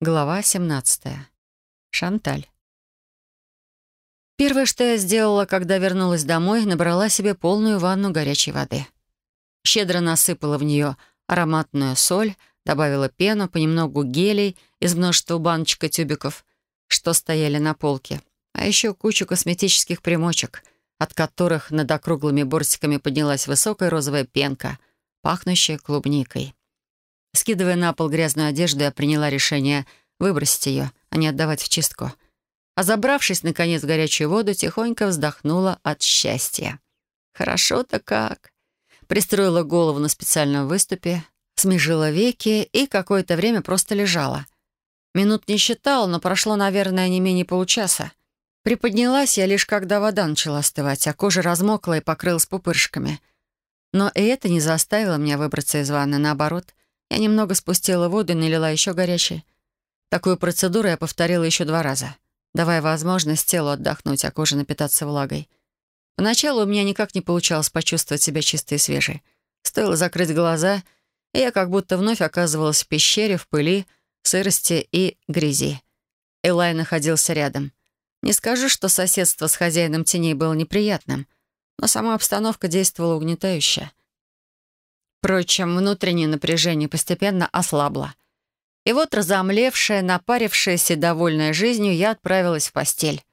Глава 17. Шанталь. Первое, что я сделала, когда вернулась домой, набрала себе полную ванну горячей воды. Щедро насыпала в нее ароматную соль, добавила пену, понемногу гелей из множества баночек и тюбиков, что стояли на полке, а еще кучу косметических примочек, от которых над округлыми бортиками поднялась высокая розовая пенка, пахнущая клубникой. Скидывая на пол грязную одежду, я приняла решение выбросить ее, а не отдавать в чистку. А забравшись, наконец, в горячую воду, тихонько вздохнула от счастья. Хорошо-то как. Пристроила голову на специальном выступе, смежила веки и какое-то время просто лежала. Минут не считала, но прошло, наверное, не менее получаса. Приподнялась я лишь когда вода начала остывать, а кожа размокла и покрылась пупырышками. Но и это не заставило меня выбраться из ванны, наоборот. Я немного спустила воду и налила еще горячей. Такую процедуру я повторила еще два раза, давая возможность телу отдохнуть, а коже напитаться влагой. Поначалу у меня никак не получалось почувствовать себя чистой и свежей. Стоило закрыть глаза, и я как будто вновь оказывалась в пещере, в пыли, сырости и грязи. Элай находился рядом. Не скажу, что соседство с хозяином теней было неприятным, но сама обстановка действовала угнетающе. Впрочем, внутреннее напряжение постепенно ослабло. И вот, разомлевшая, напарившаяся, довольная жизнью, я отправилась в постель.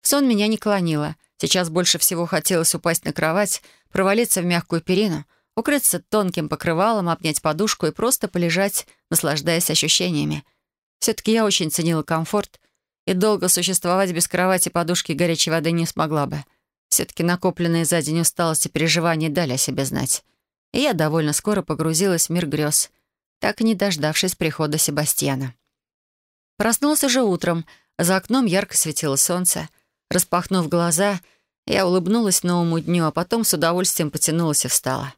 сон меня не клонило. Сейчас больше всего хотелось упасть на кровать, провалиться в мягкую перину, укрыться тонким покрывалом, обнять подушку и просто полежать, наслаждаясь ощущениями. Все-таки я очень ценила комфорт, и долго существовать без кровати, подушки и горячей воды не смогла бы. Все-таки накопленные за день усталости и переживания дали о себе знать и я довольно скоро погрузилась в мир грез, так не дождавшись прихода Себастьяна. Проснулся же утром, за окном ярко светило солнце. Распахнув глаза, я улыбнулась новому дню, а потом с удовольствием потянулась и встала.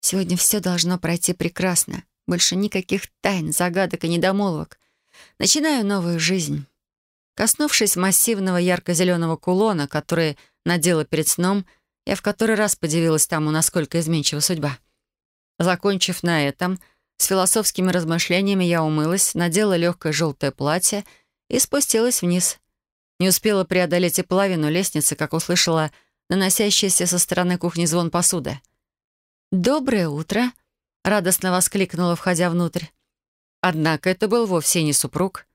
Сегодня все должно пройти прекрасно. Больше никаких тайн, загадок и недомолвок. Начинаю новую жизнь. Коснувшись массивного ярко-зеленого кулона, который надела перед сном, я в который раз подивилась тому, насколько изменчива судьба. Закончив на этом, с философскими размышлениями я умылась, надела легкое желтое платье и спустилась вниз. Не успела преодолеть и половину лестницы, как услышала наносящийся со стороны кухни звон посуды. «Доброе утро!» — радостно воскликнула, входя внутрь. Однако это был вовсе не супруг.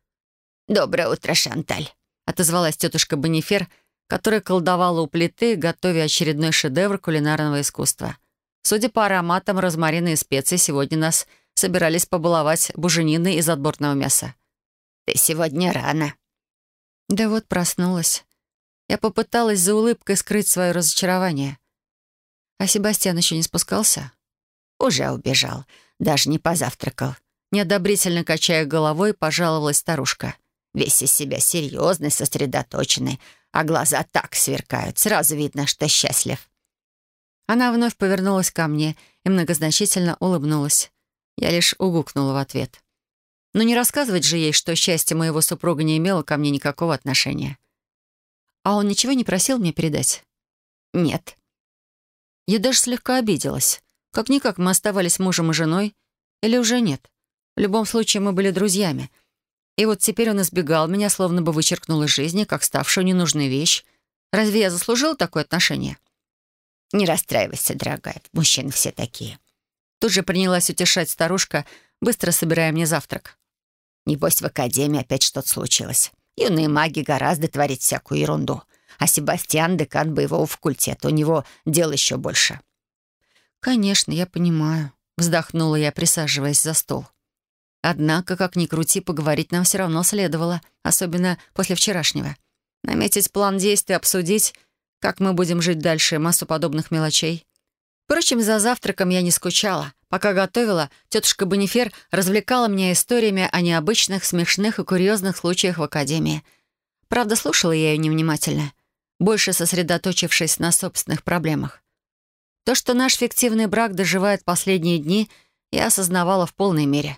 «Доброе утро, Шанталь!» — отозвалась тетушка Бонифер, которая колдовала у плиты, готовя очередной шедевр кулинарного искусства — Судя по ароматам розмарина и специй, сегодня нас собирались побаловать бужениной из отборного мяса. «Ты сегодня рано». Да вот проснулась. Я попыталась за улыбкой скрыть свое разочарование. А Себастьян еще не спускался? Уже убежал, даже не позавтракал. Неодобрительно качая головой, пожаловалась старушка. Весь из себя серьезный, сосредоточенный, а глаза так сверкают, сразу видно, что счастлив. Она вновь повернулась ко мне и многозначительно улыбнулась. Я лишь угукнула в ответ. Но не рассказывать же ей, что счастье моего супруга не имело ко мне никакого отношения. А он ничего не просил мне передать? Нет. Я даже слегка обиделась. Как-никак мы оставались мужем и женой. Или уже нет. В любом случае мы были друзьями. И вот теперь он избегал меня, словно бы вычеркнул из жизни, как ставшую ненужную вещь. Разве я заслужила такое отношение? «Не расстраивайся, дорогая, мужчины все такие». Тут же принялась утешать старушка, быстро собирая мне завтрак. «Небось, в академии опять что-то случилось. Юные маги гораздо творить всякую ерунду. А Себастьян — декан боевого факультета. У него дел еще больше». «Конечно, я понимаю», — вздохнула я, присаживаясь за стол. Однако, как ни крути, поговорить нам все равно следовало, особенно после вчерашнего. Наметить план действий, обсудить как мы будем жить дальше, массу подобных мелочей. Впрочем, за завтраком я не скучала. Пока готовила, тетушка Бонифер развлекала меня историями о необычных, смешных и курьезных случаях в академии. Правда, слушала я ее невнимательно, больше сосредоточившись на собственных проблемах. То, что наш фиктивный брак доживает последние дни, я осознавала в полной мере.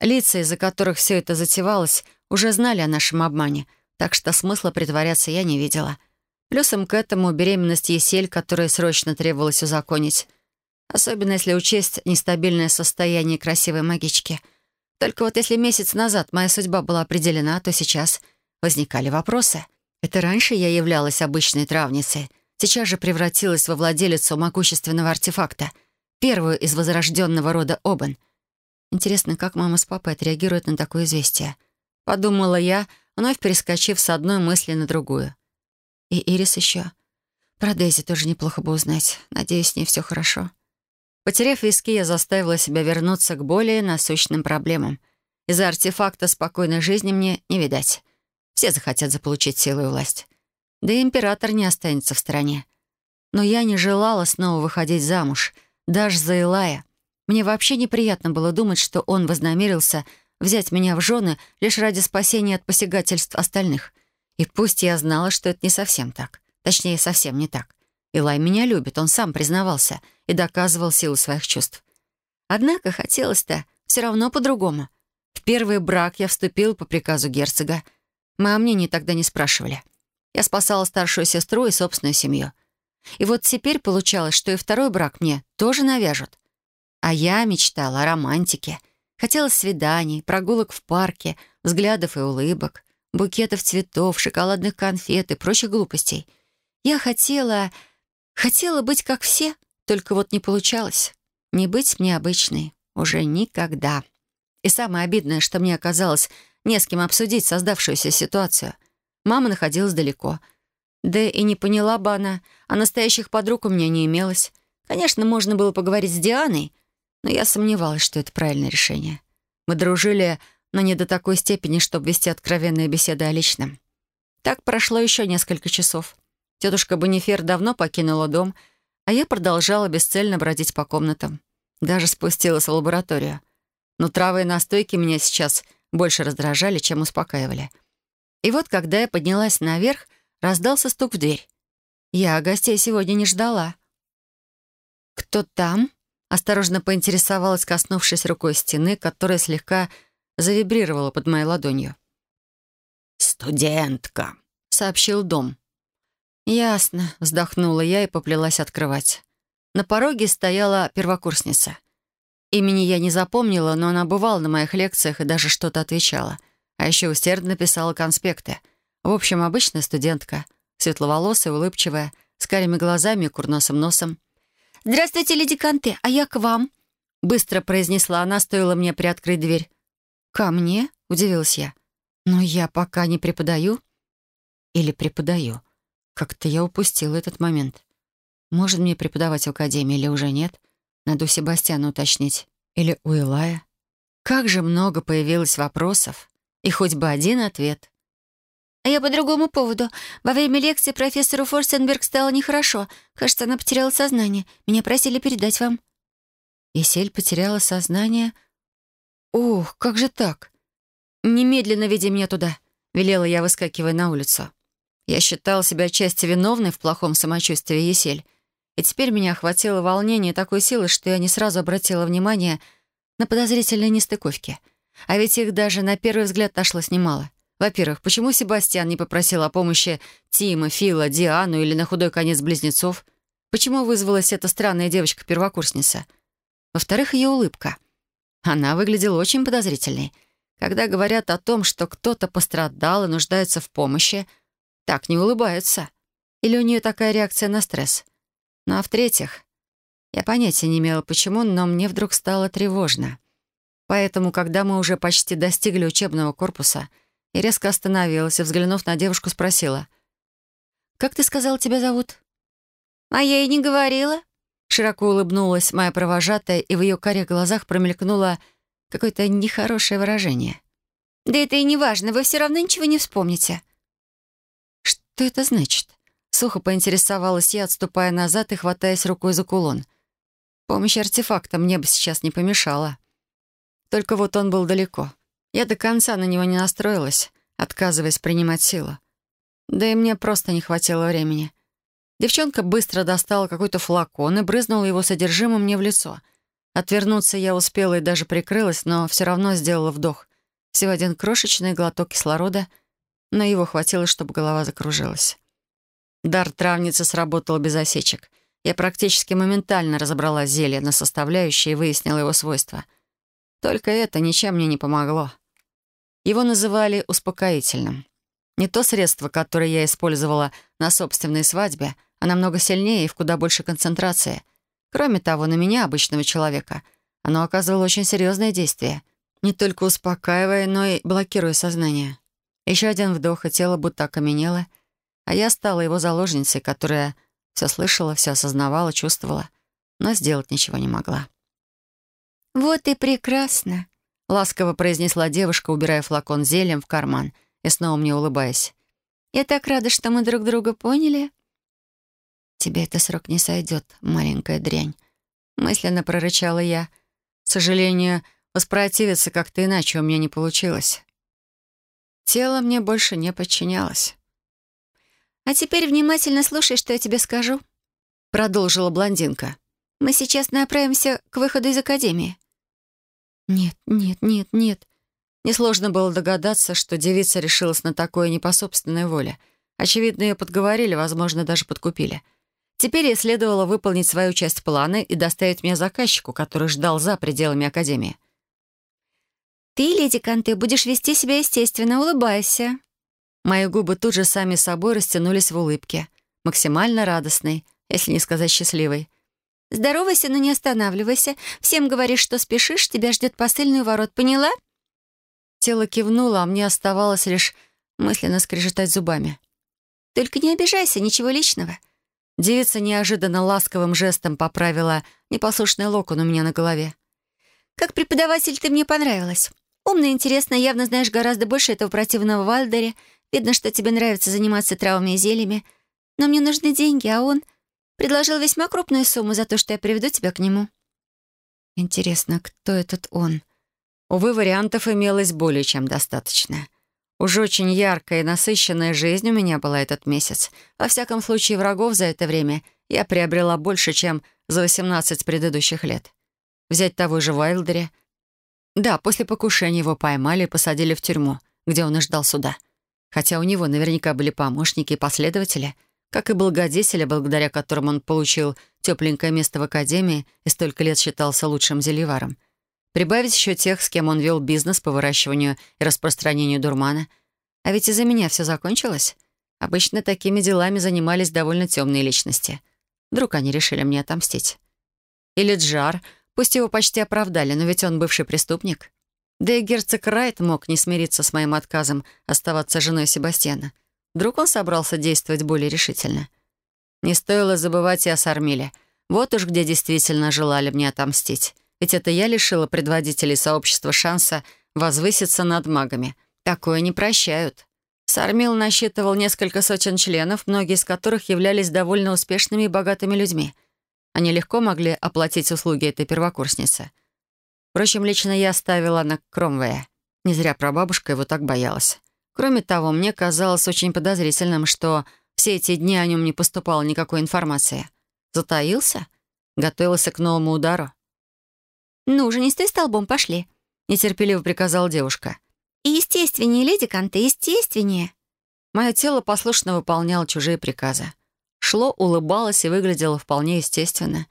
Лица, из-за которых все это затевалось, уже знали о нашем обмане, так что смысла притворяться я не видела — Плюсом к этому беременность Есель, которую срочно требовалось узаконить. Особенно если учесть нестабильное состояние красивой магички. Только вот если месяц назад моя судьба была определена, то сейчас возникали вопросы. Это раньше я являлась обычной травницей, сейчас же превратилась во владелицу могущественного артефакта, первую из возрожденного рода Обан. Интересно, как мама с папой отреагируют на такое известие? Подумала я, вновь перескочив с одной мысли на другую. И Ирис еще. Про Дейзи тоже неплохо бы узнать. Надеюсь, с ней все хорошо. Потеряв виски, я заставила себя вернуться к более насущным проблемам. Из-за артефакта спокойной жизни мне не видать. Все захотят заполучить силу и власть. Да и император не останется в стороне. Но я не желала снова выходить замуж, даже за Илая. Мне вообще неприятно было думать, что он вознамерился взять меня в жены лишь ради спасения от посягательств остальных. И пусть я знала, что это не совсем так. Точнее, совсем не так. Илай меня любит, он сам признавался и доказывал силу своих чувств. Однако хотелось-то все равно по-другому. В первый брак я вступил по приказу герцога. Мы о мнении тогда не спрашивали. Я спасала старшую сестру и собственную семью. И вот теперь получалось, что и второй брак мне тоже навяжут. А я мечтала о романтике. Хотела свиданий, прогулок в парке, взглядов и улыбок, букетов цветов, шоколадных конфет и прочих глупостей — я хотела... Хотела быть как все, только вот не получалось. Не быть мне обычной. Уже никогда. И самое обидное, что мне оказалось не с кем обсудить создавшуюся ситуацию. Мама находилась далеко. Да и не поняла бы она, а настоящих подруг у меня не имелось. Конечно, можно было поговорить с Дианой, но я сомневалась, что это правильное решение. Мы дружили, но не до такой степени, чтобы вести откровенные беседы о личном. Так прошло еще несколько часов. Тетушка Бонифер давно покинула дом, а я продолжала бесцельно бродить по комнатам. Даже спустилась в лабораторию. Но травы и настойки меня сейчас больше раздражали, чем успокаивали. И вот, когда я поднялась наверх, раздался стук в дверь. Я гостей сегодня не ждала. «Кто там?» — осторожно поинтересовалась, коснувшись рукой стены, которая слегка завибрировала под моей ладонью. «Студентка», — сообщил дом. «Ясно», — вздохнула я и поплелась открывать. На пороге стояла первокурсница. Имени я не запомнила, но она бывала на моих лекциях и даже что-то отвечала. А еще усердно писала конспекты. В общем, обычная студентка. Светловолосая, улыбчивая, с карими глазами и курносым носом. «Здравствуйте, леди Канте, а я к вам», — быстро произнесла она, стоило мне приоткрыть дверь. «Ко мне?» — удивилась я. «Но я пока не преподаю». «Или преподаю?» Как-то я упустила этот момент. Может мне преподавать в академии или уже нет? Надо у Себастьяна уточнить. Или у Илая. Как же много появилось вопросов. И хоть бы один ответ. А я по другому поводу. Во время лекции профессору Форсенберг стало нехорошо. Кажется, она потеряла сознание. Меня просили передать вам. Есель потеряла сознание? Ух, как же так? Немедленно веди меня туда, велела я, выскакивая на улицу. Я считал себя отчасти виновной в плохом самочувствии Есель. И теперь меня охватило волнение такой силы, что я не сразу обратила внимание на подозрительные нестыковки. А ведь их даже на первый взгляд нашлось немало. Во-первых, почему Себастьян не попросил о помощи Тима, Фила, Диану или на худой конец близнецов? Почему вызвалась эта странная девочка-первокурсница? Во-вторых, ее улыбка. Она выглядела очень подозрительной. Когда говорят о том, что кто-то пострадал и нуждается в помощи — так не улыбаются. Или у нее такая реакция на стресс? Ну а в-третьих, я понятия не имела почему, но мне вдруг стало тревожно. Поэтому, когда мы уже почти достигли учебного корпуса, я резко остановилась и, взглянув на девушку, спросила. «Как ты сказал, тебя зовут?» «А я и не говорила». Широко улыбнулась моя провожатая, и в ее карих глазах промелькнуло какое-то нехорошее выражение. «Да это и не важно, вы все равно ничего не вспомните». «Что это значит?» Сухо поинтересовалась я, отступая назад и хватаясь рукой за кулон. Помощь артефакта мне бы сейчас не помешала. Только вот он был далеко. Я до конца на него не настроилась, отказываясь принимать силу. Да и мне просто не хватило времени. Девчонка быстро достала какой-то флакон и брызнула его содержимым мне в лицо. Отвернуться я успела и даже прикрылась, но все равно сделала вдох. Всего один крошечный глоток кислорода — но его хватило, чтобы голова закружилась. Дар травницы сработал без осечек. Я практически моментально разобрала зелье на составляющие и выяснила его свойства. Только это ничем мне не помогло. Его называли успокоительным. Не то средство, которое я использовала на собственной свадьбе, а намного сильнее и в куда больше концентрации. Кроме того, на меня, обычного человека, оно оказывало очень серьезное действие, не только успокаивая, но и блокируя сознание. Еще один вдох, и тело будто окаменело, а я стала его заложницей, которая все слышала, все осознавала, чувствовала, но сделать ничего не могла. «Вот и прекрасно», — ласково произнесла девушка, убирая флакон зелем в карман и снова мне улыбаясь. «Я так рада, что мы друг друга поняли». «Тебе это срок не сойдет, маленькая дрянь», — мысленно прорычала я. К сожалению, воспротивиться как-то иначе у меня не получилось. Тело мне больше не подчинялось. «А теперь внимательно слушай, что я тебе скажу», — продолжила блондинка. «Мы сейчас направимся к выходу из академии». «Нет, нет, нет, нет». Несложно было догадаться, что девица решилась на такое не по собственной воле. Очевидно, ее подговорили, возможно, даже подкупили. Теперь ей следовало выполнить свою часть плана и доставить меня заказчику, который ждал за пределами Академии. «Ты, леди Канте, будешь вести себя естественно, улыбайся». Мои губы тут же сами собой растянулись в улыбке, максимально радостной, если не сказать счастливой. «Здоровайся, но не останавливайся. Всем говоришь, что спешишь, тебя ждет посыльный ворот, поняла?» Тело кивнуло, а мне оставалось лишь мысленно скрежетать зубами. «Только не обижайся, ничего личного». Девица неожиданно ласковым жестом поправила непослушный локон у меня на голове. «Как преподаватель ты мне понравилась. Умно, интересно, явно знаешь гораздо больше этого противного Вальдере. Видно, что тебе нравится заниматься травами и зельями. Но мне нужны деньги, а он предложил весьма крупную сумму за то, что я приведу тебя к нему». «Интересно, кто этот он?» Увы, вариантов имелось более чем достаточно. Уж очень яркая и насыщенная жизнь у меня была этот месяц. Во всяком случае, врагов за это время я приобрела больше, чем за 18 предыдущих лет. Взять того же Вайлдере — да, после покушения его поймали и посадили в тюрьму, где он и ждал суда. Хотя у него наверняка были помощники и последователи, как и благодетели, благодаря которым он получил тепленькое место в академии и столько лет считался лучшим зельеваром. Прибавить еще тех, с кем он вел бизнес по выращиванию и распространению дурмана. А ведь из-за меня все закончилось. Обычно такими делами занимались довольно темные личности. Вдруг они решили мне отомстить. Или Джар — Пусть его почти оправдали, но ведь он бывший преступник. Да и герцог Райт мог не смириться с моим отказом оставаться женой Себастьяна. Вдруг он собрался действовать более решительно. Не стоило забывать и о Сармиле. Вот уж где действительно желали мне отомстить. Ведь это я лишила предводителей сообщества шанса возвыситься над магами. Такое не прощают. Сармил насчитывал несколько сотен членов, многие из которых являлись довольно успешными и богатыми людьми. Они легко могли оплатить услуги этой первокурсницы. Впрочем, лично я ставила на Кромвея. Не зря прабабушка его так боялась. Кроме того, мне казалось очень подозрительным, что все эти дни о нем не поступало никакой информации. Затаился? Готовился к новому удару? «Ну же, не стой столбом, пошли», — нетерпеливо приказала девушка. «И естественнее, леди Канте, естественнее». Мое тело послушно выполняло чужие приказы шло, улыбалось и выглядело вполне естественно.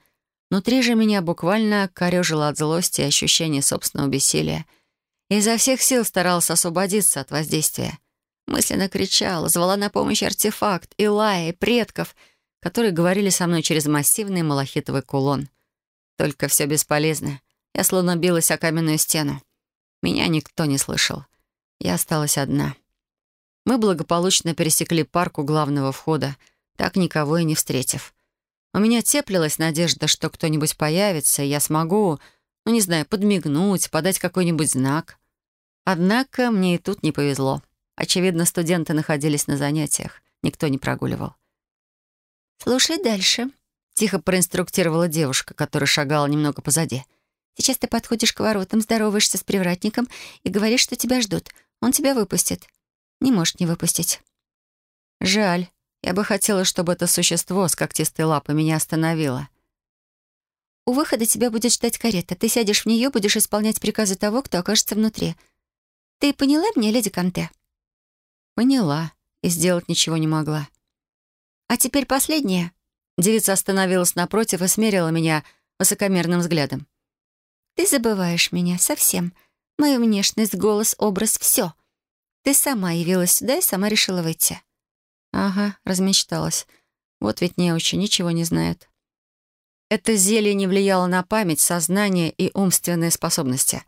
Внутри же меня буквально корежило от злости и ощущения собственного бессилия. И изо всех сил старалась освободиться от воздействия. Мысленно кричала, звала на помощь артефакт, Илая и предков, которые говорили со мной через массивный малахитовый кулон. Только все бесполезно. Я словно билась о каменную стену. Меня никто не слышал. Я осталась одна. Мы благополучно пересекли парк у главного входа — так никого и не встретив. У меня теплилась надежда, что кто-нибудь появится, и я смогу, ну, не знаю, подмигнуть, подать какой-нибудь знак. Однако мне и тут не повезло. Очевидно, студенты находились на занятиях. Никто не прогуливал. «Слушай дальше», — тихо проинструктировала девушка, которая шагала немного позади. «Сейчас ты подходишь к воротам, здороваешься с привратником и говоришь, что тебя ждут. Он тебя выпустит. Не может не выпустить». «Жаль. Я бы хотела, чтобы это существо с когтистой лапой меня остановило. У выхода тебя будет ждать карета. Ты сядешь в нее, будешь исполнять приказы того, кто окажется внутри. Ты поняла меня, леди Канте? Поняла. И сделать ничего не могла. А теперь последнее. Девица остановилась напротив и смерила меня высокомерным взглядом. Ты забываешь меня совсем. Мою внешность, голос, образ — все. Ты сама явилась сюда и сама решила выйти». «Ага, размечталась. Вот ведь неучи ничего не знает». Это зелье не влияло на память, сознание и умственные способности.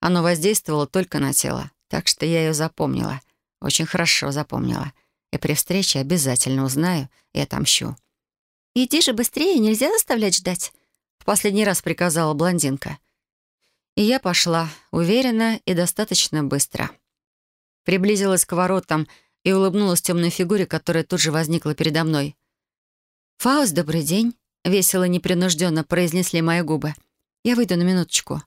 Оно воздействовало только на тело, так что я ее запомнила. Очень хорошо запомнила. И при встрече обязательно узнаю и отомщу. «Иди же быстрее, нельзя заставлять ждать», — в последний раз приказала блондинка. И я пошла, уверенно и достаточно быстро. Приблизилась к воротам и улыбнулась темной фигуре, которая тут же возникла передо мной. «Фауст, добрый день», — весело и непринужденно произнесли мои губы. «Я выйду на минуточку».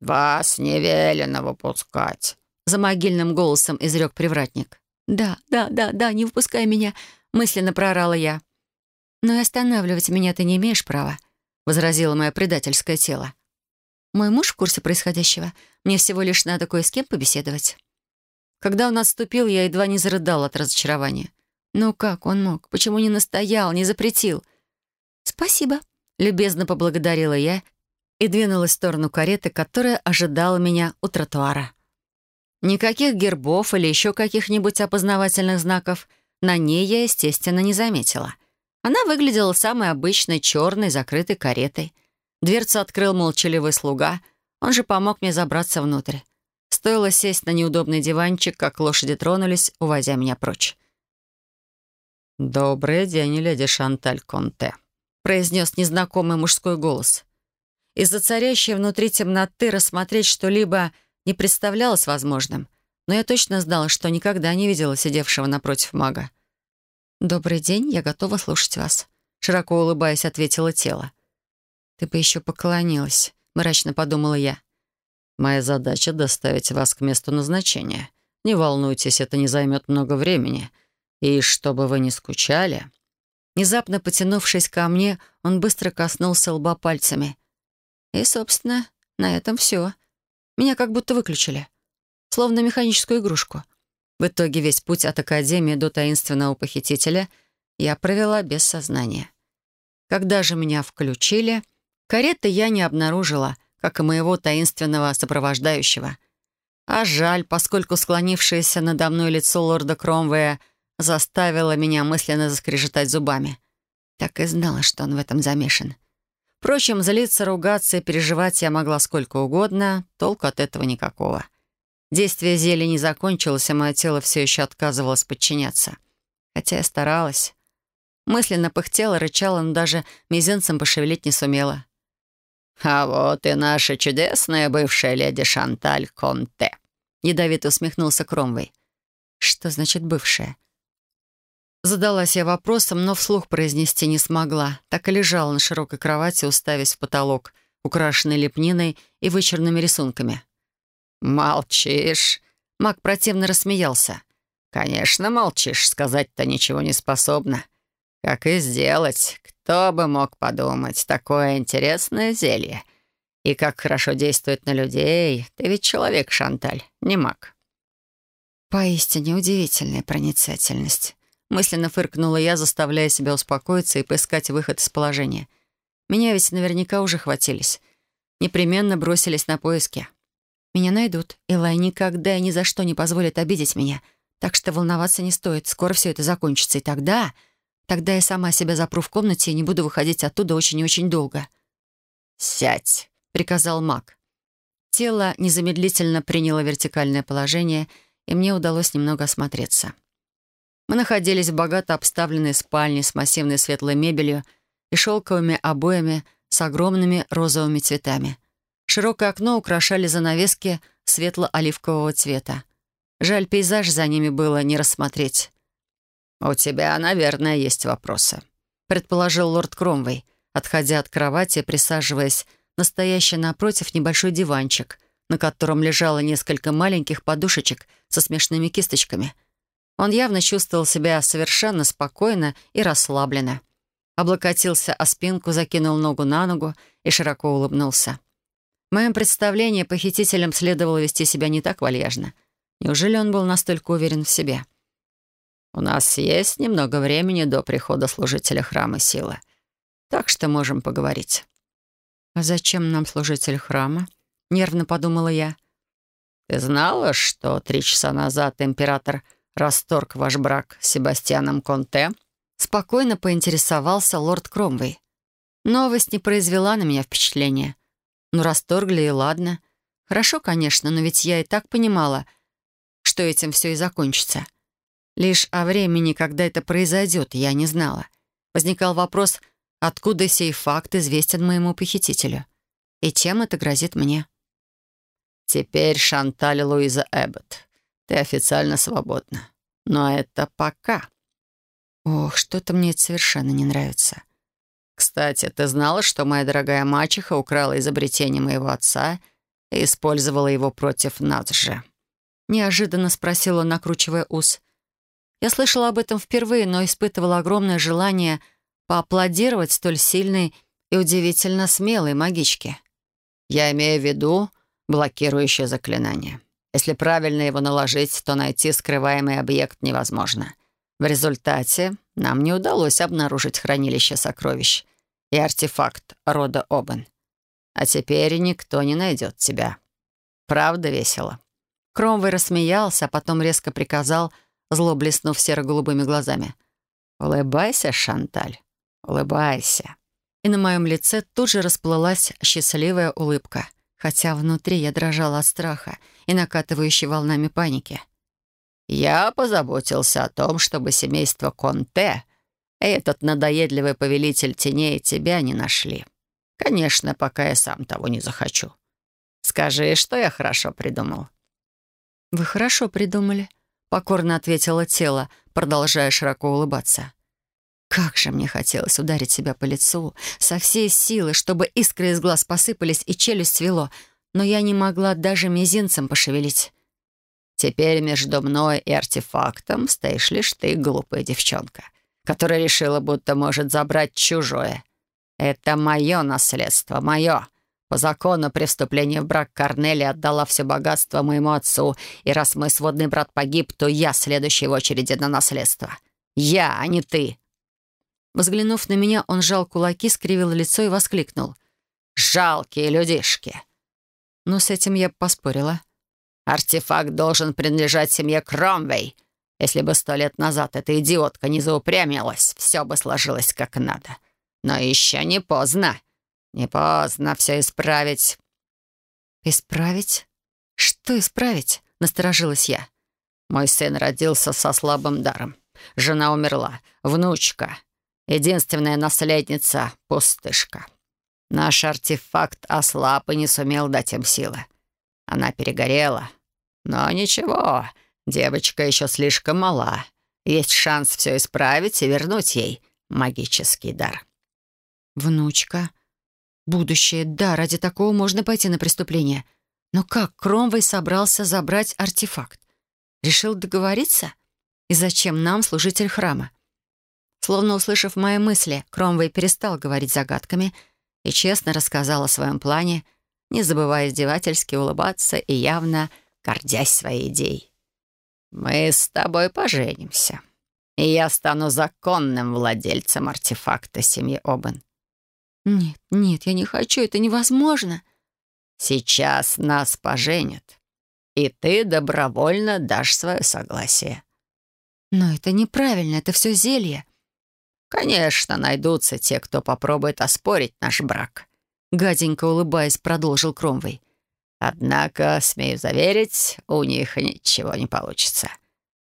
«Вас не велено выпускать», — за могильным голосом изрек привратник. «Да, да, да, да, не выпускай меня», — мысленно проорала я. «Но и останавливать меня ты не имеешь права», — возразило мое предательское тело. «Мой муж в курсе происходящего. Мне всего лишь надо кое с кем побеседовать». Когда он отступил, я едва не зарыдал от разочарования. Ну как он мог? Почему не настоял, не запретил? «Спасибо», — любезно поблагодарила я и двинулась в сторону кареты, которая ожидала меня у тротуара. Никаких гербов или еще каких-нибудь опознавательных знаков на ней я, естественно, не заметила. Она выглядела самой обычной черной закрытой каретой. Дверцу открыл молчаливый слуга. Он же помог мне забраться внутрь. Стоило сесть на неудобный диванчик, как лошади тронулись, увозя меня прочь. «Добрый день, леди Шанталь Конте», — произнес незнакомый мужской голос. Из-за царящей внутри темноты рассмотреть что-либо не представлялось возможным, но я точно знала, что никогда не видела сидевшего напротив мага. «Добрый день, я готова слушать вас», — широко улыбаясь, ответила тело. «Ты бы еще поклонилась», — мрачно подумала я. Моя задача — доставить вас к месту назначения. Не волнуйтесь, это не займет много времени. И чтобы вы не скучали...» Внезапно потянувшись ко мне, он быстро коснулся лба пальцами. И, собственно, на этом все. Меня как будто выключили. Словно механическую игрушку. В итоге весь путь от Академии до таинственного похитителя я провела без сознания. Когда же меня включили, кареты я не обнаружила — как и моего таинственного сопровождающего. А жаль, поскольку склонившееся надо мной лицо лорда Кромвея заставило меня мысленно заскрежетать зубами. Так и знала, что он в этом замешан. Впрочем, злиться, ругаться и переживать я могла сколько угодно, толку от этого никакого. Действие зелья не закончилось, а мое тело все еще отказывалось подчиняться. Хотя я старалась. Мысленно пыхтела, рычала, но даже мизинцем пошевелить не сумела. «А вот и наша чудесная бывшая леди Шанталь Конте», — ядовито усмехнулся Кромвей. «Что значит бывшая?» Задалась я вопросом, но вслух произнести не смогла. Так и лежала на широкой кровати, уставясь в потолок, украшенный лепниной и вычерными рисунками. «Молчишь?» Маг противно рассмеялся. «Конечно, молчишь, сказать-то ничего не способна. Как и сделать, кто бы мог подумать, такое интересное зелье. И как хорошо действует на людей. Ты ведь человек, Шанталь, не маг. Поистине удивительная проницательность. Мысленно фыркнула я, заставляя себя успокоиться и поискать выход из положения. Меня ведь наверняка уже хватились. Непременно бросились на поиски. Меня найдут. Илай никогда и ни за что не позволит обидеть меня. Так что волноваться не стоит. Скоро все это закончится. И тогда... Тогда я сама себя запру в комнате и не буду выходить оттуда очень и очень долго». «Сядь», — приказал маг. Тело незамедлительно приняло вертикальное положение, и мне удалось немного осмотреться. Мы находились в богато обставленной спальне с массивной светлой мебелью и шелковыми обоями с огромными розовыми цветами. Широкое окно украшали занавески светло-оливкового цвета. Жаль, пейзаж за ними было не рассмотреть. «У тебя, наверное, есть вопросы», — предположил лорд Кромвей, отходя от кровати и присаживаясь на стоящий напротив небольшой диванчик, на котором лежало несколько маленьких подушечек со смешными кисточками. Он явно чувствовал себя совершенно спокойно и расслабленно. Облокотился о спинку, закинул ногу на ногу и широко улыбнулся. В моем представлении похитителям следовало вести себя не так вальяжно. Неужели он был настолько уверен в себе?» У нас есть немного времени до прихода служителя храма силы, так что можем поговорить». «А зачем нам служитель храма?» — нервно подумала я. «Ты знала, что три часа назад император расторг ваш брак с Себастьяном Конте?» Спокойно поинтересовался лорд Кромвей. Новость не произвела на меня впечатления. Ну, расторгли и ладно. Хорошо, конечно, но ведь я и так понимала, что этим все и закончится. Лишь о времени, когда это произойдет, я не знала. Возникал вопрос, откуда сей факт известен моему похитителю. И чем это грозит мне? «Теперь Шанталь Луиза Эббот. Ты официально свободна. Но это пока». Ох, что-то мне это совершенно не нравится. «Кстати, ты знала, что моя дорогая мачеха украла изобретение моего отца и использовала его против нас же?» Неожиданно спросила, накручивая ус. Я слышала об этом впервые, но испытывала огромное желание поаплодировать столь сильной и удивительно смелой магичке. Я имею в виду блокирующее заклинание. Если правильно его наложить, то найти скрываемый объект невозможно. В результате нам не удалось обнаружить хранилище сокровищ и артефакт рода Обен. А теперь никто не найдет тебя. Правда весело?» Кромвей рассмеялся, а потом резко приказал, зло блеснув серо-голубыми глазами. «Улыбайся, Шанталь, улыбайся». И на моем лице тут же расплылась счастливая улыбка, хотя внутри я дрожала от страха и накатывающей волнами паники. «Я позаботился о том, чтобы семейство Конте и этот надоедливый повелитель теней тебя не нашли. Конечно, пока я сам того не захочу. Скажи, что я хорошо придумал». «Вы хорошо придумали», — покорно ответило тело, продолжая широко улыбаться. Как же мне хотелось ударить себя по лицу со всей силы, чтобы искры из глаз посыпались и челюсть свело, но я не могла даже мизинцем пошевелить. «Теперь между мной и артефактом стоишь лишь ты, глупая девчонка, которая решила, будто может забрать чужое. Это мое наследство, мое. По закону при в брак Корнели отдала все богатство моему отцу, и раз мой сводный брат погиб, то я следующий в очереди на наследство. Я, а не ты». Взглянув на меня, он сжал кулаки, скривил лицо и воскликнул. «Жалкие людишки!» Но с этим я поспорила. «Артефакт должен принадлежать семье Кромвей. Если бы сто лет назад эта идиотка не заупрямилась, все бы сложилось как надо. Но еще не поздно. Не поздно все исправить». «Исправить? Что исправить?» — насторожилась я. «Мой сын родился со слабым даром. Жена умерла. Внучка. Единственная наследница — пустышка. Наш артефакт ослаб и не сумел дать им силы. Она перегорела. Но ничего, девочка еще слишком мала. Есть шанс все исправить и вернуть ей магический дар. Внучка. Будущее. Да, ради такого можно пойти на преступление. Но как Кромвей собрался забрать артефакт? Решил договориться? И зачем нам служитель храма? Словно услышав мои мысли, Кромвей перестал говорить загадками и честно рассказал о своем плане, не забывая издевательски улыбаться и явно гордясь своей идеей. «Мы с тобой поженимся, и я стану законным владельцем артефакта семьи Обен». «Нет, нет, я не хочу, это невозможно». «Сейчас нас поженят, и ты добровольно дашь свое согласие». «Но это неправильно, это все зелье». «Конечно, найдутся те, кто попробует оспорить наш брак», — гаденько улыбаясь, продолжил Кромвей. «Однако, смею заверить, у них ничего не получится.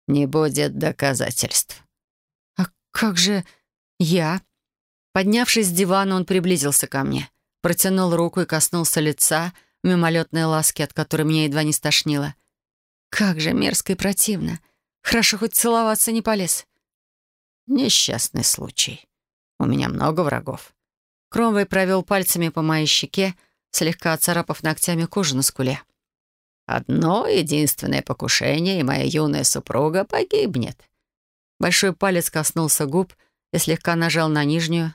Не будет доказательств». «А как же я?» Поднявшись с дивана, он приблизился ко мне, протянул руку и коснулся лица в мимолетной ласке, от которой меня едва не стошнило. «Как же мерзко и противно! Хорошо, хоть целоваться не полез». Несчастный случай. У меня много врагов. Кромвей провел пальцами по моей щеке, слегка оцарапав ногтями кожу на скуле. «Одно единственное покушение, и моя юная супруга погибнет». Большой палец коснулся губ и слегка нажал на нижнюю.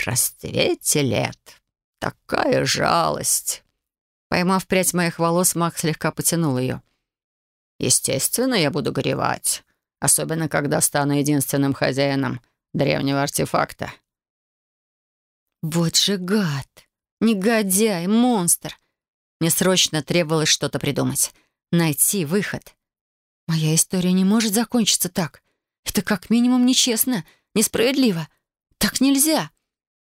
«В расцвете лет. Такая жалость!» Поймав прядь моих волос, Мак слегка потянул ее. «Естественно, я буду горевать особенно когда стану единственным хозяином древнего артефакта». «Вот же гад!» Негодяй, монстр. Мне срочно требовалось что-то придумать. Найти выход. Моя история не может закончиться так. Это как минимум нечестно, несправедливо. Так нельзя.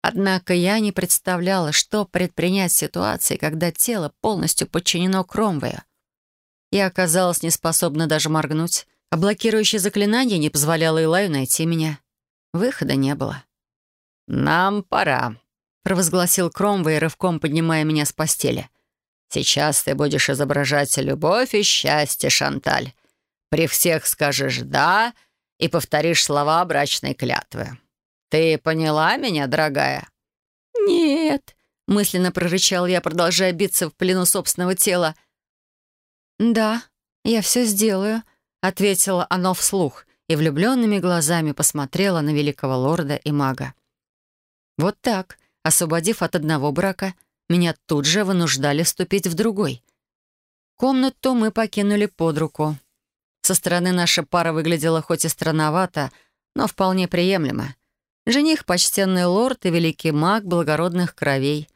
Однако я не представляла, что предпринять в ситуации, когда тело полностью подчинено Кромвею. Я оказалась неспособна даже моргнуть, а блокирующее заклинание не позволяло Илаю найти меня. Выхода не было. «Нам пора», — провозгласил Кромвей, рывком поднимая меня с постели. «Сейчас ты будешь изображать любовь и счастье, Шанталь. При всех скажешь «да» и повторишь слова брачной клятвы. Ты поняла меня, дорогая?» «Нет», — мысленно прорычал я, продолжая биться в плену собственного тела. «Да, я все сделаю», — ответила оно вслух и влюбленными глазами посмотрела на великого лорда и мага. Вот так, освободив от одного брака, меня тут же вынуждали вступить в другой. Комнату мы покинули под руку. Со стороны наша пара выглядела хоть и странновато, но вполне приемлемо. Жених — почтенный лорд и великий маг благородных кровей.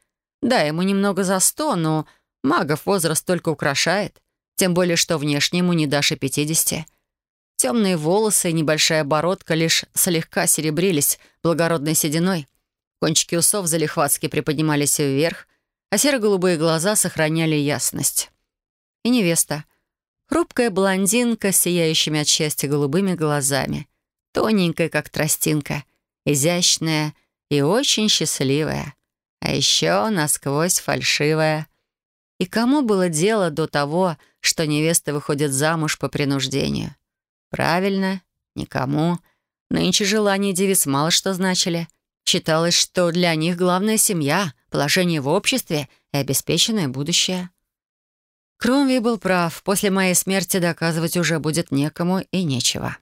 Да, ему немного за сто, но магов возраст только украшает. Тем более, что внешне ему не дашь и пятидесяти. Темные волосы и небольшая бородка лишь слегка серебрились благородной сединой. Кончики усов залихватски приподнимались вверх, а серо-голубые глаза сохраняли ясность. И невеста. Хрупкая блондинка с сияющими от счастья голубыми глазами. Тоненькая, как тростинка. Изящная и очень счастливая. А еще насквозь фальшивая. И кому было дело до того, что невеста выходит замуж по принуждению? Правильно, никому. Нынче желания девиц мало что значили — Считалось, что для них главная семья, положение в обществе и обеспеченное будущее. Кромви был прав. После моей смерти доказывать уже будет некому и нечего.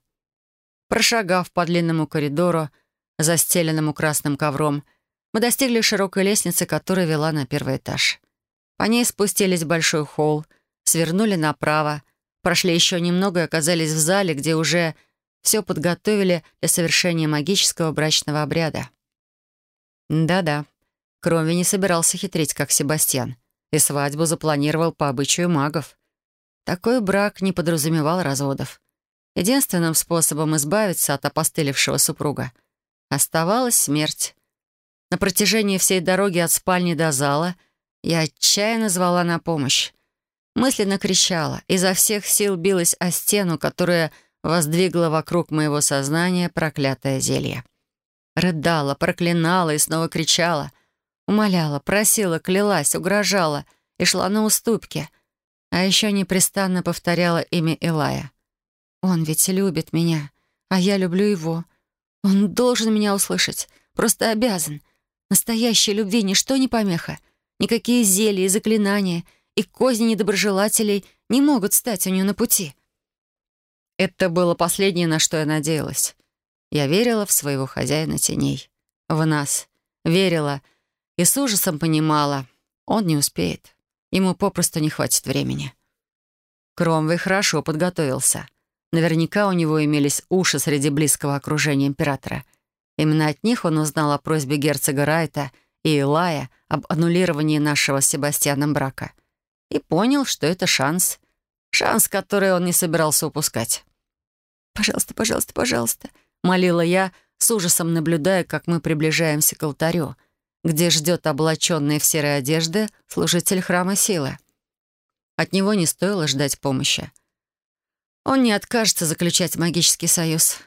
Прошагав по длинному коридору, застеленному красным ковром, мы достигли широкой лестницы, которая вела на первый этаж. По ней спустились в большой холл, свернули направо, прошли еще немного и оказались в зале, где уже все подготовили для совершения магического брачного обряда. Да-да, Кромви не собирался хитрить, как Себастьян, и свадьбу запланировал по обычаю магов. Такой брак не подразумевал разводов. Единственным способом избавиться от опостылевшего супруга оставалась смерть. На протяжении всей дороги от спальни до зала я отчаянно звала на помощь. Мысленно кричала, изо всех сил билась о стену, которая воздвигла вокруг моего сознания проклятое зелье. Рыдала, проклинала и снова кричала. Умоляла, просила, клялась, угрожала и шла на уступки. А еще непрестанно повторяла имя Илая. «Он ведь любит меня, а я люблю его. Он должен меня услышать, просто обязан. Настоящей любви ничто не помеха. Никакие зелья и заклинания и козни недоброжелателей не могут стать у нее на пути». Это было последнее, на что я надеялась. Я верила в своего хозяина теней. В нас. Верила и с ужасом понимала. Он не успеет. Ему попросту не хватит времени. Кромвей хорошо подготовился. Наверняка у него имелись уши среди близкого окружения императора. Именно от них он узнал о просьбе герцога Райта и Илая об аннулировании нашего с Себастьяном брака. И понял, что это шанс. Шанс, который он не собирался упускать. «Пожалуйста, пожалуйста, пожалуйста», — молила я, с ужасом наблюдая, как мы приближаемся к алтарю, где ждет облаченный в серой одежды служитель храма силы. От него не стоило ждать помощи. Он не откажется заключать магический союз.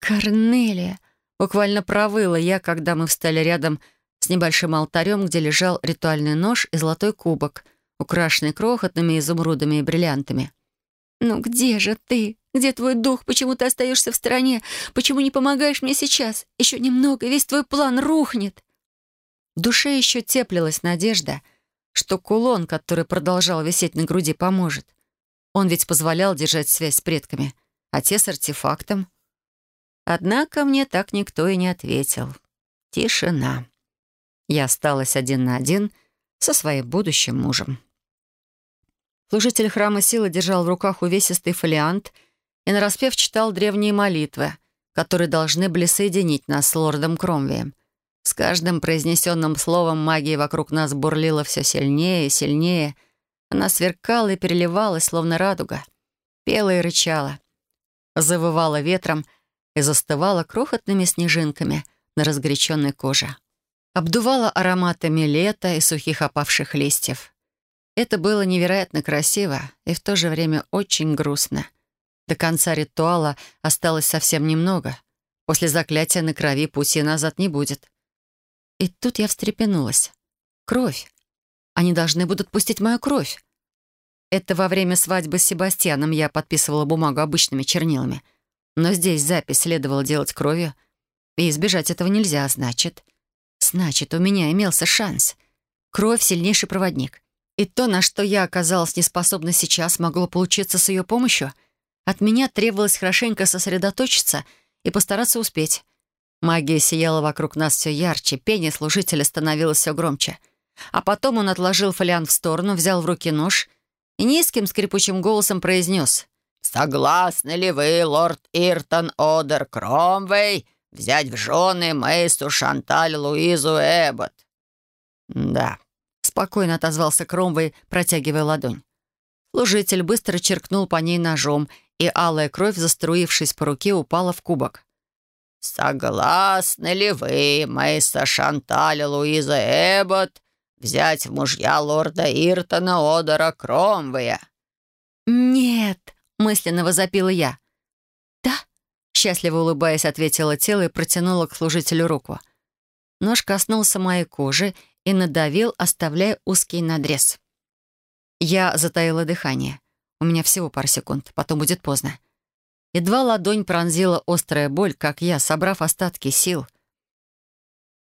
«Корнелия!» — буквально провыла я, когда мы встали рядом с небольшим алтарем, где лежал ритуальный нож и золотой кубок, украшенный крохотными изумрудами и бриллиантами. «Ну где же ты?» Где твой дух? Почему ты остаешься в стороне? Почему не помогаешь мне сейчас? Еще немного, весь твой план рухнет». В душе еще теплилась надежда, что кулон, который продолжал висеть на груди, поможет. Он ведь позволял держать связь с предками, а те с артефактом. Однако мне так никто и не ответил. Тишина. Я осталась один на один со своим будущим мужем. Служитель храма силы держал в руках увесистый фолиант — и нараспев читал древние молитвы, которые должны были соединить нас с лордом Кромвием. С каждым произнесенным словом магия вокруг нас бурлила все сильнее и сильнее. Она сверкала и переливалась, словно радуга. Пела и рычала. Завывала ветром и застывала крохотными снежинками на разгоряченной коже. Обдувала ароматами лета и сухих опавших листьев. Это было невероятно красиво и в то же время очень грустно. До конца ритуала осталось совсем немного. После заклятия на крови пути назад не будет. И тут я встрепенулась. Кровь. Они должны будут пустить мою кровь. Это во время свадьбы с Себастьяном я подписывала бумагу обычными чернилами. Но здесь запись следовало делать кровью. И избежать этого нельзя, значит... Значит, у меня имелся шанс. Кровь — сильнейший проводник. И то, на что я оказалась неспособна сейчас, могло получиться с ее помощью. От меня требовалось хорошенько сосредоточиться и постараться успеть. Магия сияла вокруг нас все ярче, пение служителя становилось все громче. А потом он отложил фолиант в сторону, взял в руки нож и низким скрипучим голосом произнес «Согласны ли вы, лорд Иртон Одер Кромвей, взять в жены Мэйсу Шанталь Луизу Эббот?» «Да», — спокойно отозвался Кромвей, протягивая ладонь. Служитель быстро черкнул по ней ножом, и алая кровь, заструившись по руке, упала в кубок. «Согласны ли вы, Мэйса Шанталь Луиза Эббот, взять в мужья лорда Иртона Одера Кромвея?» «Нет», — мысленно возопила я. «Да», — счастливо улыбаясь, ответила тело и протянула к служителю руку. Нож коснулся моей кожи и надавил, оставляя узкий надрез. Я затаила дыхание. У меня всего пара секунд, потом будет поздно. Едва ладонь пронзила острая боль, как я, собрав остатки сил,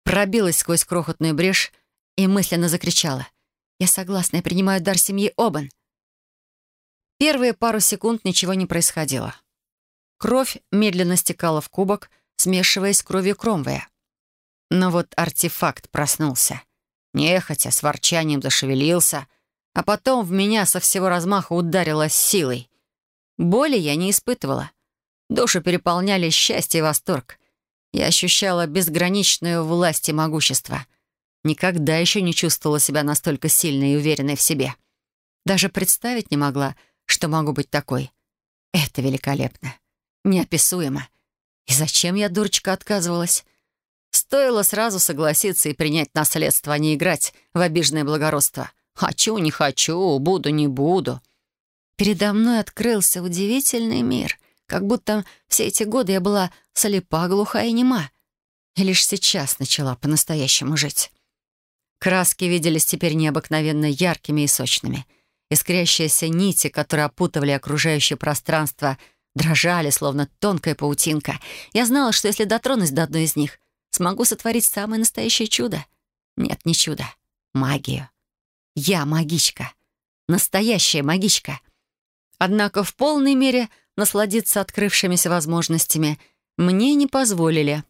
пробилась сквозь крохотную брешь и мысленно закричала. «Я согласна, я принимаю дар семьи Обан». Первые пару секунд ничего не происходило. Кровь медленно стекала в кубок, смешиваясь с кровью Кромвея. Но вот артефакт проснулся. Нехотя, с ворчанием зашевелился, а потом в меня со всего размаха ударило силой. Боли я не испытывала. Душу переполняли счастье и восторг. Я ощущала безграничную власть и могущество. Никогда еще не чувствовала себя настолько сильной и уверенной в себе. Даже представить не могла, что могу быть такой. Это великолепно. Неописуемо. И зачем я, дурочка, отказывалась? Стоило сразу согласиться и принять наследство, а не играть в обиженное благородство. Хочу, не хочу, буду, не буду. Передо мной открылся удивительный мир, как будто все эти годы я была слепа, глуха и нема. И лишь сейчас начала по-настоящему жить. Краски виделись теперь необыкновенно яркими и сочными. Искрящиеся нити, которые опутывали окружающее пространство, дрожали, словно тонкая паутинка. Я знала, что если дотронусь до одной из них, смогу сотворить самое настоящее чудо. Нет, не чудо. Магию. Я магичка. Настоящая магичка — Однако в полной мере насладиться открывшимися возможностями мне не позволили.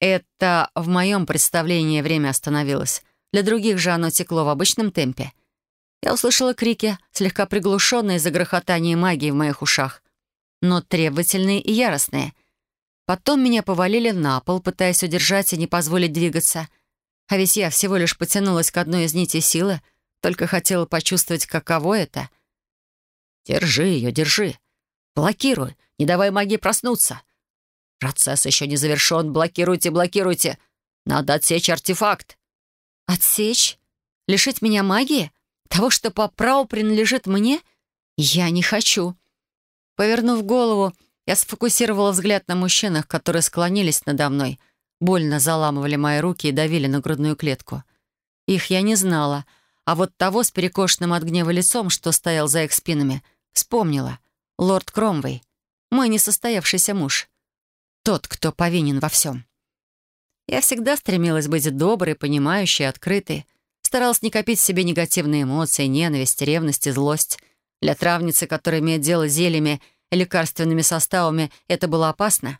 Это в моем представлении время остановилось. Для других же оно текло в обычном темпе. Я услышала крики, слегка приглушенные из-за грохотания магии в моих ушах, но требовательные и яростные. Потом меня повалили на пол, пытаясь удержать и не позволить двигаться. А ведь я всего лишь потянулась к одной из нитей силы, только хотела почувствовать, каково это — Держи ее, держи. Блокируй, не давай магии проснуться. Процесс еще не завершен. Блокируйте, блокируйте. Надо отсечь артефакт. Отсечь? Лишить меня магии? Того, что по праву принадлежит мне? Я не хочу. Повернув голову, я сфокусировала взгляд на мужчинах, которые склонились надо мной, больно заламывали мои руки и давили на грудную клетку. Их я не знала, а вот того с перекошенным от гнева лицом, что стоял за их спинами — Вспомнила. Лорд Кромвей. Мой несостоявшийся муж. Тот, кто повинен во всем. Я всегда стремилась быть доброй, понимающей, открытой. Старалась не копить в себе негативные эмоции, ненависть, ревность и злость. Для травницы, которая имеет дело с зельями и лекарственными составами, это было опасно.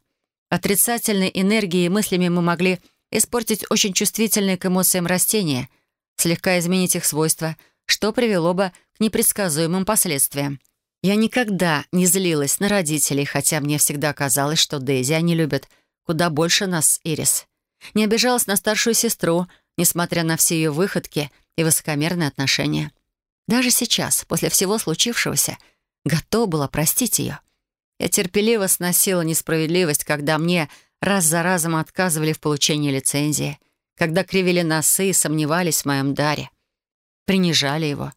Отрицательной энергией и мыслями мы могли испортить очень чувствительные к эмоциям растения, слегка изменить их свойства, что привело бы к непредсказуемым последствиям. Я никогда не злилась на родителей, хотя мне всегда казалось, что Дейзи они любят куда больше нас, Ирис. Не обижалась на старшую сестру, несмотря на все ее выходки и высокомерные отношения. Даже сейчас, после всего случившегося, готова была простить ее. Я терпеливо сносила несправедливость, когда мне раз за разом отказывали в получении лицензии, когда кривили носы и сомневались в моем даре. Принижали его.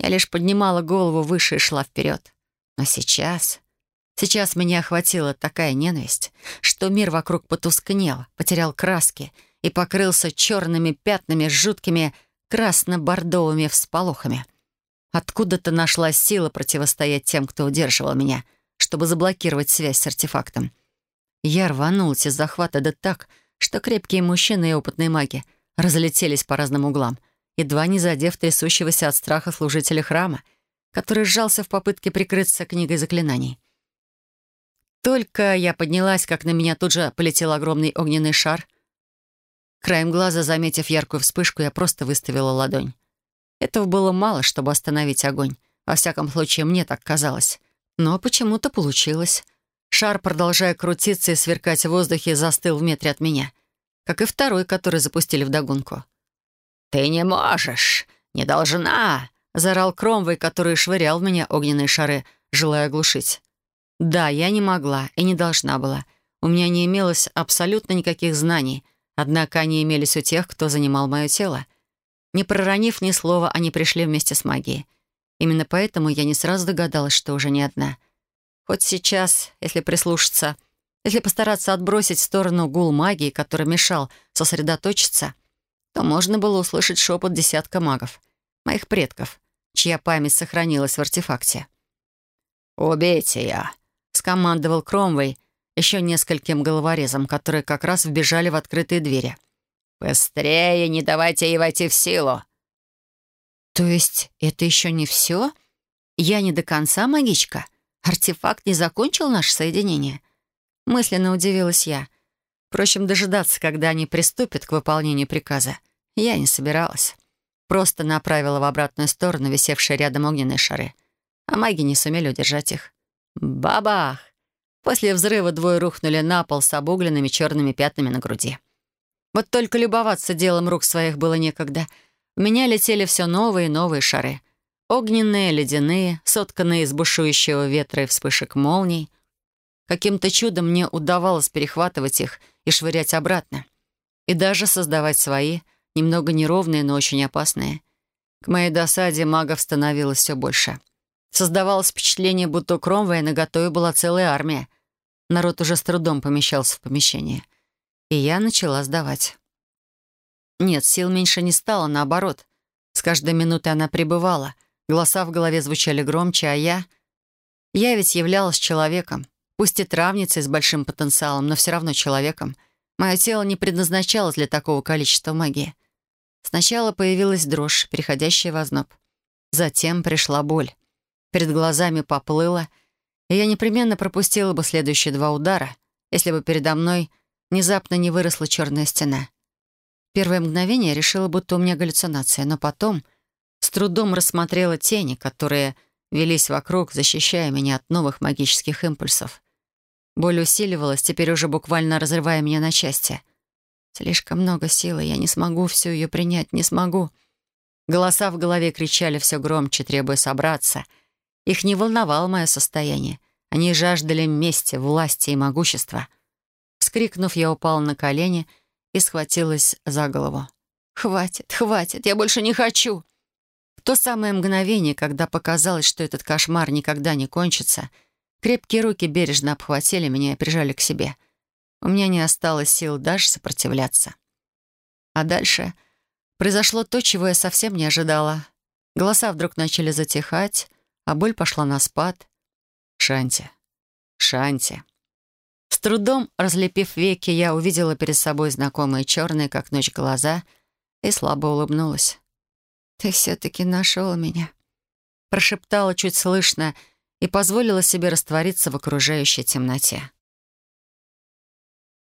Я лишь поднимала голову выше и шла вперед. Но сейчас... Сейчас меня охватила такая ненависть, что мир вокруг потускнел, потерял краски и покрылся черными пятнами с жуткими красно-бордовыми всполохами. Откуда-то нашлась сила противостоять тем, кто удерживал меня, чтобы заблокировать связь с артефактом. Я рванулась из захвата да так, что крепкие мужчины и опытные маги разлетелись по разным углам, едва не задев трясущегося от страха служителя храма, который сжался в попытке прикрыться книгой заклинаний. Только я поднялась, как на меня тут же полетел огромный огненный шар. Краем глаза, заметив яркую вспышку, я просто выставила ладонь. Этого было мало, чтобы остановить огонь. Во всяком случае, мне так казалось. Но почему-то получилось. Шар, продолжая крутиться и сверкать в воздухе, застыл в метре от меня. Как и второй, который запустили вдогонку. «Ты не можешь! Не должна!» — заорал Кромвей, который швырял в меня огненные шары, желая оглушить. Да, я не могла и не должна была. У меня не имелось абсолютно никаких знаний, однако они имелись у тех, кто занимал мое тело. Не проронив ни слова, они пришли вместе с магией. Именно поэтому я не сразу догадалась, что уже не одна. Хоть сейчас, если прислушаться, если постараться отбросить в сторону гул магии, который мешал сосредоточиться, то можно было услышать шепот десятка магов, моих предков, чья память сохранилась в артефакте. «Убейте я!» Скомандовал Кромвей еще нескольким головорезам, которые как раз вбежали в открытые двери. «Быстрее, не давайте ей войти в силу!» «То есть это еще не все? Я не до конца магичка? Артефакт не закончил наше соединение?» Мысленно удивилась я. Впрочем, дожидаться, когда они приступят к выполнению приказа, я не собиралась. Просто направила в обратную сторону висевшие рядом огненные шары. А маги не сумели удержать их. Бабах! После взрыва двое рухнули на пол с обугленными черными пятнами на груди. Вот только любоваться делом рук своих было некогда. В меня летели все новые и новые шары. Огненные, ледяные, сотканные из бушующего ветра и вспышек молний. Каким-то чудом мне удавалось перехватывать их и швырять обратно. И даже создавать свои, немного неровные, но очень опасные. К моей досаде магов становилось все больше. Создавалось впечатление, будто у Кромвея наготове была целая армия. Народ уже с трудом помещался в помещение. И я начала сдавать. Нет, сил меньше не стало, наоборот. С каждой минутой она пребывала. Голоса в голове звучали громче, а я... Я ведь являлась человеком. Пусть и травницей с большим потенциалом, но все равно человеком. Мое тело не предназначалось для такого количества магии. Сначала появилась дрожь, переходящая в озноб. Затем пришла боль. Перед глазами поплыло, и я непременно пропустила бы следующие два удара, если бы передо мной внезапно не выросла черная стена. Первое мгновение решила, будто у меня галлюцинация, но потом с трудом рассмотрела тени, которые велись вокруг, защищая меня от новых магических импульсов. Боль усиливалась, теперь уже буквально разрывая меня на части. Слишком много силы, я не смогу всю ее принять, не смогу. Голоса в голове кричали все громче, требуя собраться — их не волновало мое состояние. Они жаждали мести, власти и могущества. Вскрикнув, я упала на колени и схватилась за голову. «Хватит, хватит, я больше не хочу!» В то самое мгновение, когда показалось, что этот кошмар никогда не кончится, крепкие руки бережно обхватили меня и прижали к себе. У меня не осталось сил даже сопротивляться. А дальше произошло то, чего я совсем не ожидала. Голоса вдруг начали затихать, а боль пошла на спад. Шанти. Шанти. С трудом, разлепив веки, я увидела перед собой знакомые черные, как ночь, глаза и слабо улыбнулась. «Ты все-таки нашел меня», — прошептала чуть слышно и позволила себе раствориться в окружающей темноте.